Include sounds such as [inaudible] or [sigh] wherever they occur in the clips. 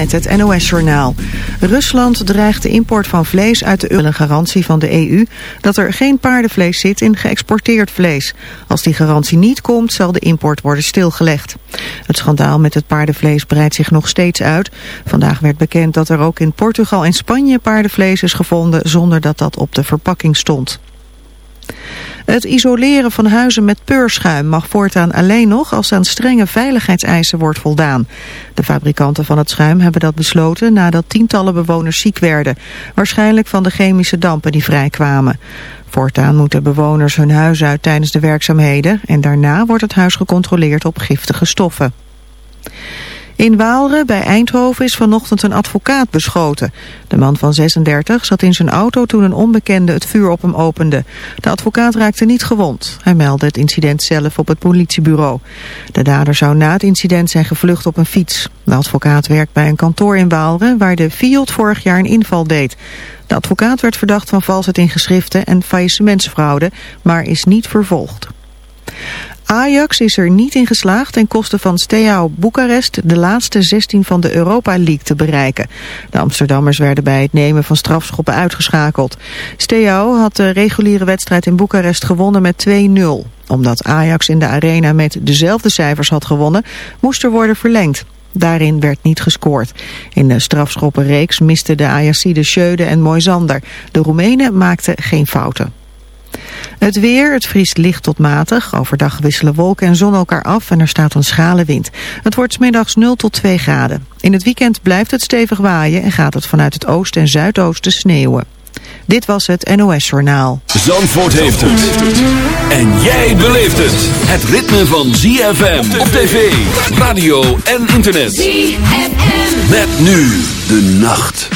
Met het NOS-journaal. Rusland dreigt de import van vlees uit de een garantie van de EU dat er geen paardenvlees zit in geëxporteerd vlees. Als die garantie niet komt, zal de import worden stilgelegd. Het schandaal met het paardenvlees breidt zich nog steeds uit. Vandaag werd bekend dat er ook in Portugal en Spanje paardenvlees is gevonden zonder dat dat op de verpakking stond. Het isoleren van huizen met peurschuim mag voortaan alleen nog als aan strenge veiligheidseisen wordt voldaan. De fabrikanten van het schuim hebben dat besloten nadat tientallen bewoners ziek werden. Waarschijnlijk van de chemische dampen die vrijkwamen. Voortaan moeten bewoners hun huis uit tijdens de werkzaamheden en daarna wordt het huis gecontroleerd op giftige stoffen. In Waalre bij Eindhoven is vanochtend een advocaat beschoten. De man van 36 zat in zijn auto toen een onbekende het vuur op hem opende. De advocaat raakte niet gewond. Hij meldde het incident zelf op het politiebureau. De dader zou na het incident zijn gevlucht op een fiets. De advocaat werkt bij een kantoor in Waalre waar de Fiat vorig jaar een inval deed. De advocaat werd verdacht van valsheid in geschriften en faillissementsfraude, maar is niet vervolgd. Ajax is er niet in geslaagd ten koste van Steaua Boekarest de laatste 16 van de Europa League te bereiken. De Amsterdammers werden bij het nemen van strafschoppen uitgeschakeld. Steaua had de reguliere wedstrijd in Boekarest gewonnen met 2-0. Omdat Ajax in de arena met dezelfde cijfers had gewonnen, moest er worden verlengd. Daarin werd niet gescoord. In de strafschoppenreeks misten de Ajaxide Schöde en Moisander. De Roemenen maakten geen fouten. Het weer, het vriest licht tot matig. Overdag wisselen wolken en zon elkaar af en er staat een schrale wind. Het wordt smiddags 0 tot 2 graden. In het weekend blijft het stevig waaien en gaat het vanuit het oosten en zuidoosten sneeuwen. Dit was het NOS Journaal. Zandvoort heeft het. En jij beleeft het. Het ritme van ZFM op tv, radio en internet. ZFM. Met nu de nacht.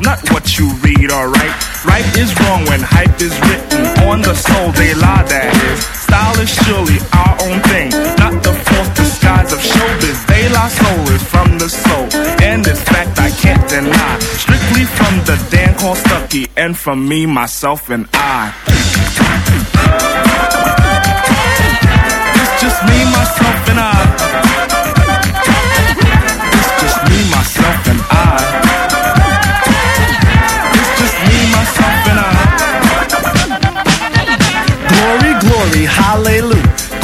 not what you read, alright? Right is wrong when hype is written on the soul, they lie, that is. Style is surely our own thing, not the false disguise of showbiz. They lie soul is from the soul, and this fact I can't deny. Strictly from the Dan called Stucky, and from me, myself, and I. It's just me, myself, and I. Glory, hallelujah.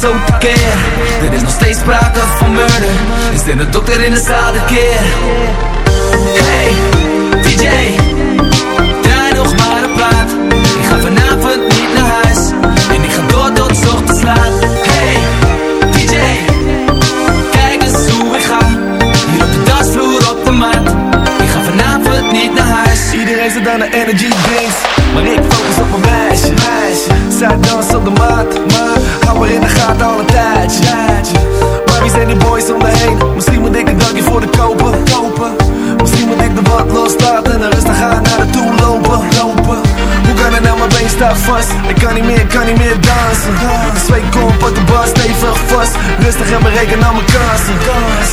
Zo tekeer Er is nog steeds sprake van murder. Is er een dokter in de zaal de keer. Hey, DJ Draai nog maar een plaat. Ik ga vanavond niet naar huis. En ik ga door tot ochtends laat. Hey, DJ Kijk eens hoe ik ga. Hier op de dansvloer op de mat. Ik ga vanavond niet naar huis. Iedereen zit aan de energy drinks. Maar ik focus op mijn meisje. Zij danst op de mat, maar Hou me in de gaten al een tijdje, Maar wie zijn die boys om me heen? Misschien moet ik een dankje voor de kopen, kopen. Misschien moet ik de wat loslaten En rustig gaan naar de toe lopen, lopen. Hoe kan het nou, mijn been staat vast. Ik kan niet meer, kan niet meer dansen. De zweet komt op de bar stevig vast. Rustig en bereken al mijn kansen.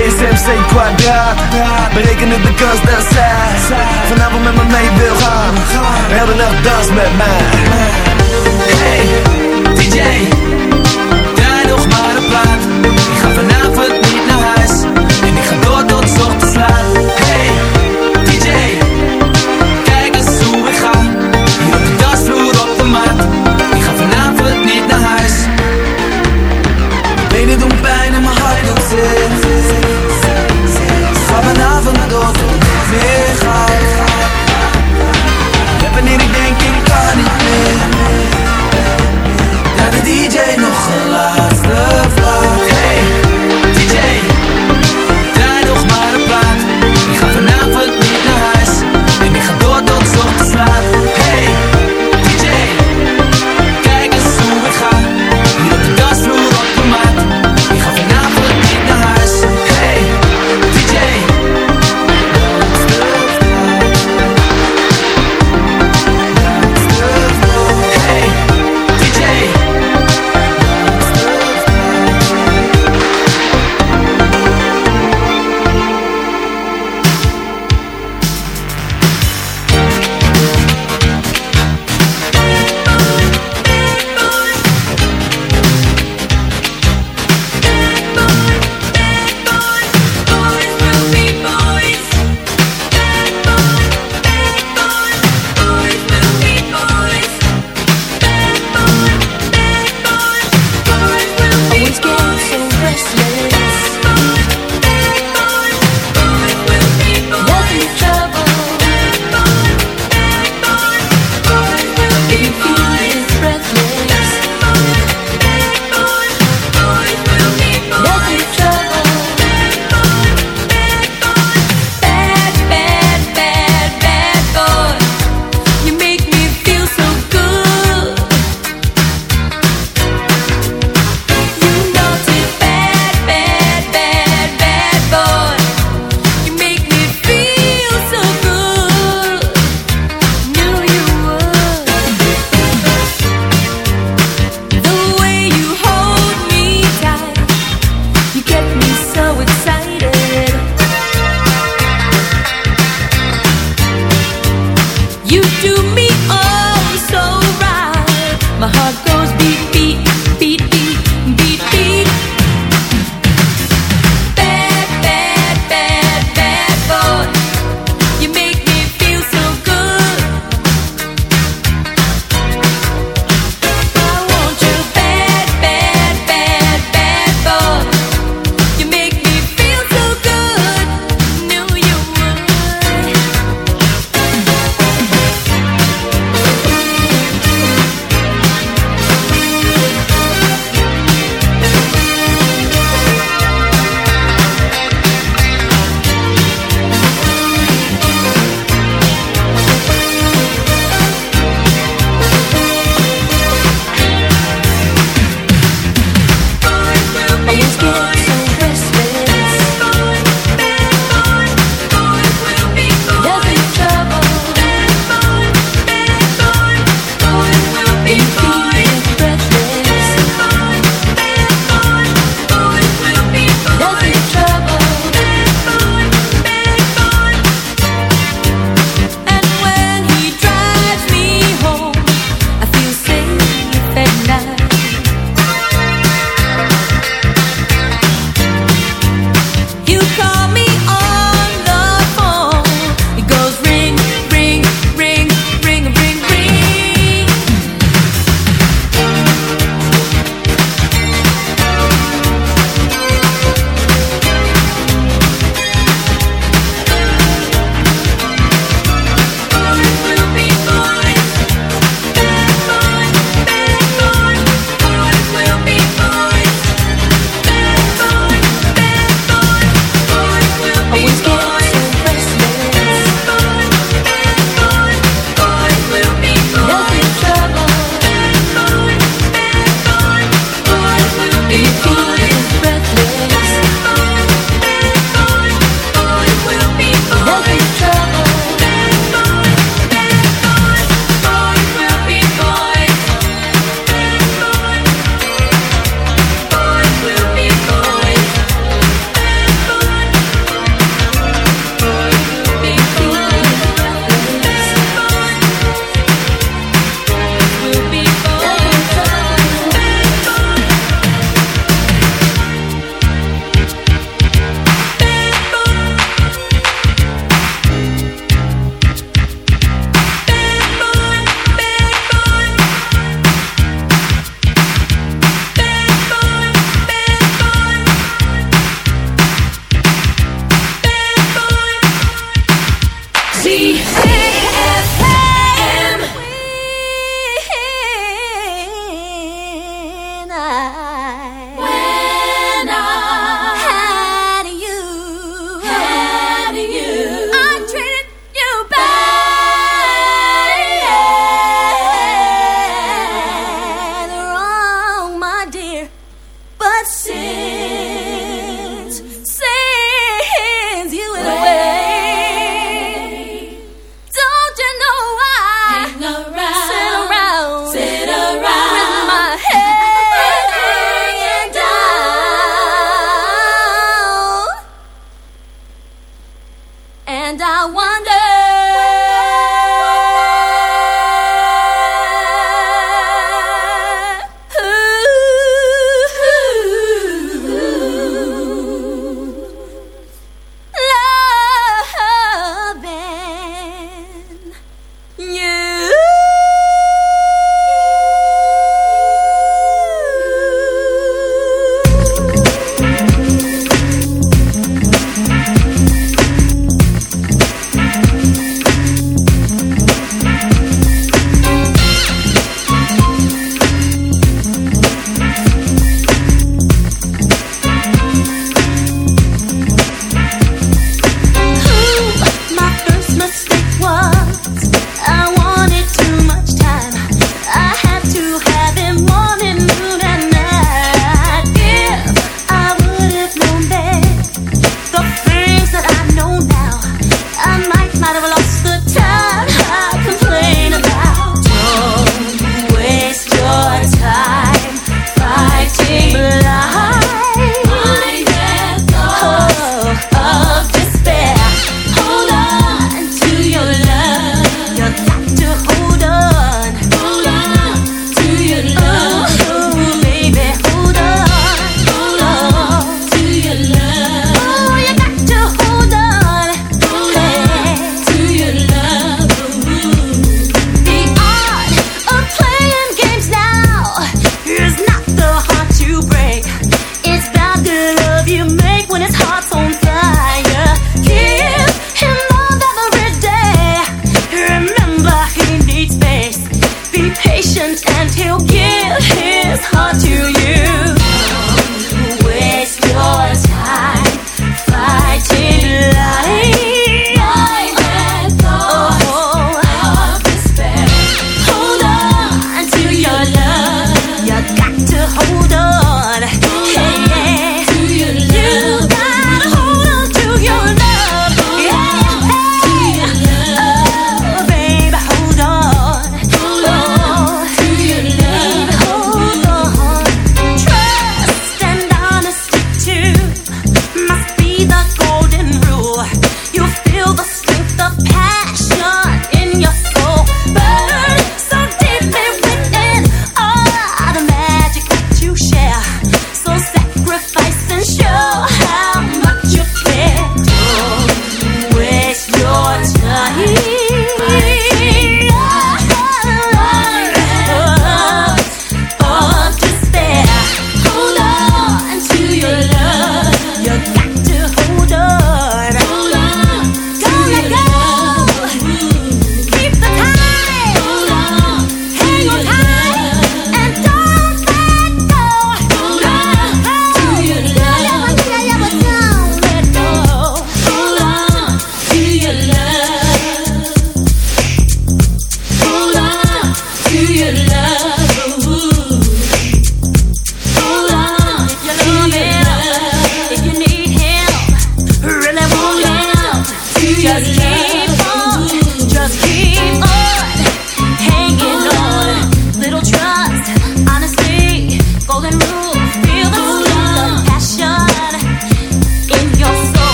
ESMC kwadraat. Berekenen de kans dat zij Vanavond met me mee wil gaan. De hele nacht dans met mij Hey, DJ Draai nog maar een plaat. Ik ga vanavond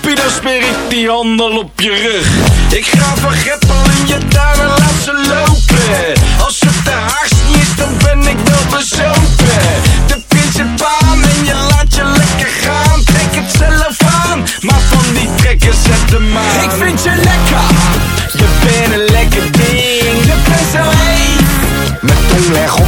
Pina smeer ik die handel op je rug. Ik ga van in en je duim en laat ze lopen. Als het de haars niet is, dan ben ik wel bezopen. De pint je baan en je laat je lekker gaan. Trek het zelf aan, maar van die trekken zet de maan. Ik vind je lekker, je bent een lekker ding. Je bent zo heet, met tong op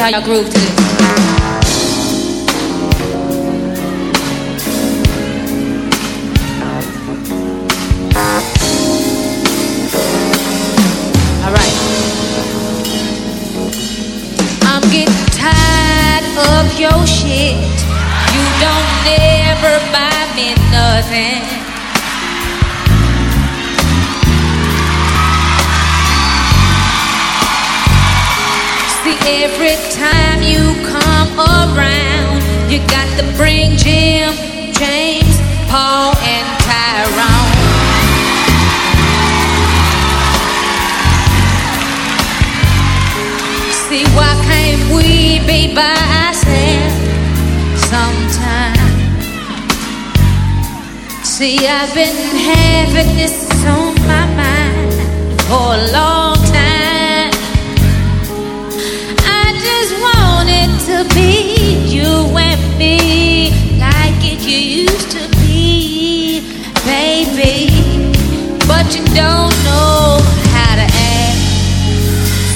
how y'all groove to this. You got to bring Jim, James, Paul, and Tyrone. See, why can't we be by? See, I've been having this on my mind for a long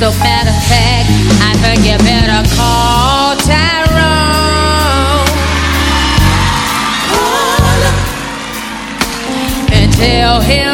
So matter of fact, I think you better. Call Tyrone. And tell him,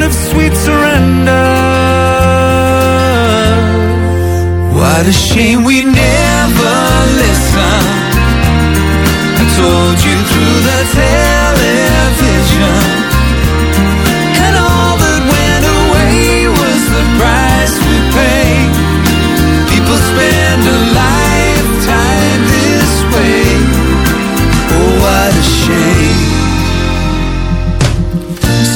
sound of sweet surrender? What a shame we never listened. I told you through the television,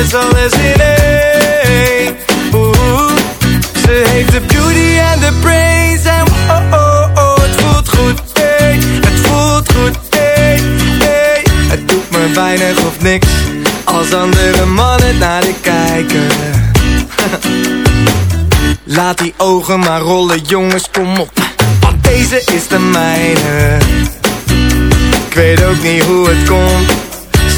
alles, alles, in één Ze heeft de beauty en de brains En oh, oh, oh, het voelt goed, Het voelt goed, hey Het doet me weinig of niks Als andere mannen naar de kijken [laughs] Laat die ogen maar rollen, jongens, kom op. Want deze is de mijne. Ik weet ook niet hoe het komt.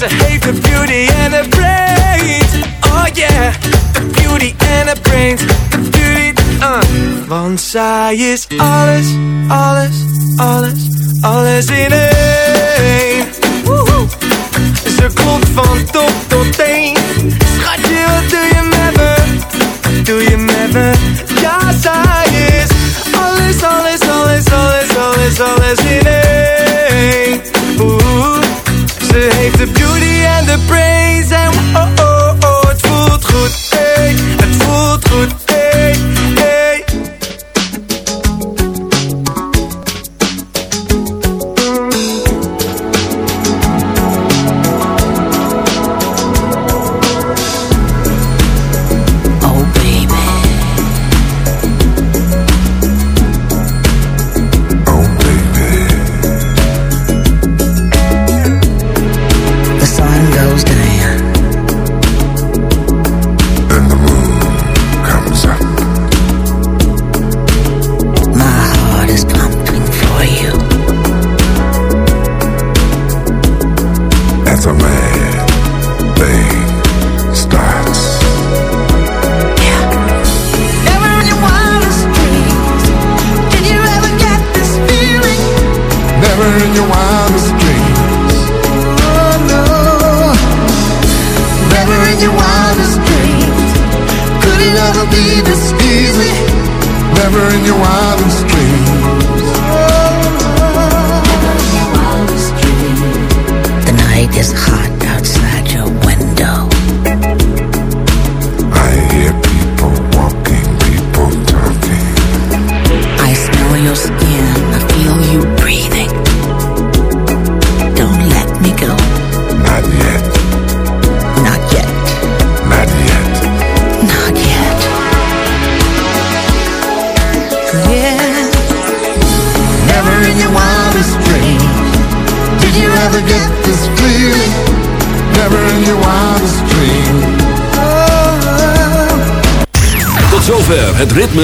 Ze heeft de beauty en de brains. Oh yeah, de beauty en de brains. De beauty, uh. Want zij is alles, alles, alles, alles in één. Ze klopt van top tot teen. Schatje, wat doe je met me? Doe je met me? Ja, zij is alles, alles, alles, alles, alles, alles in één. Ze heeft de beauty en de brains en oh, oh, oh, het voelt goed, hey, het voelt goed,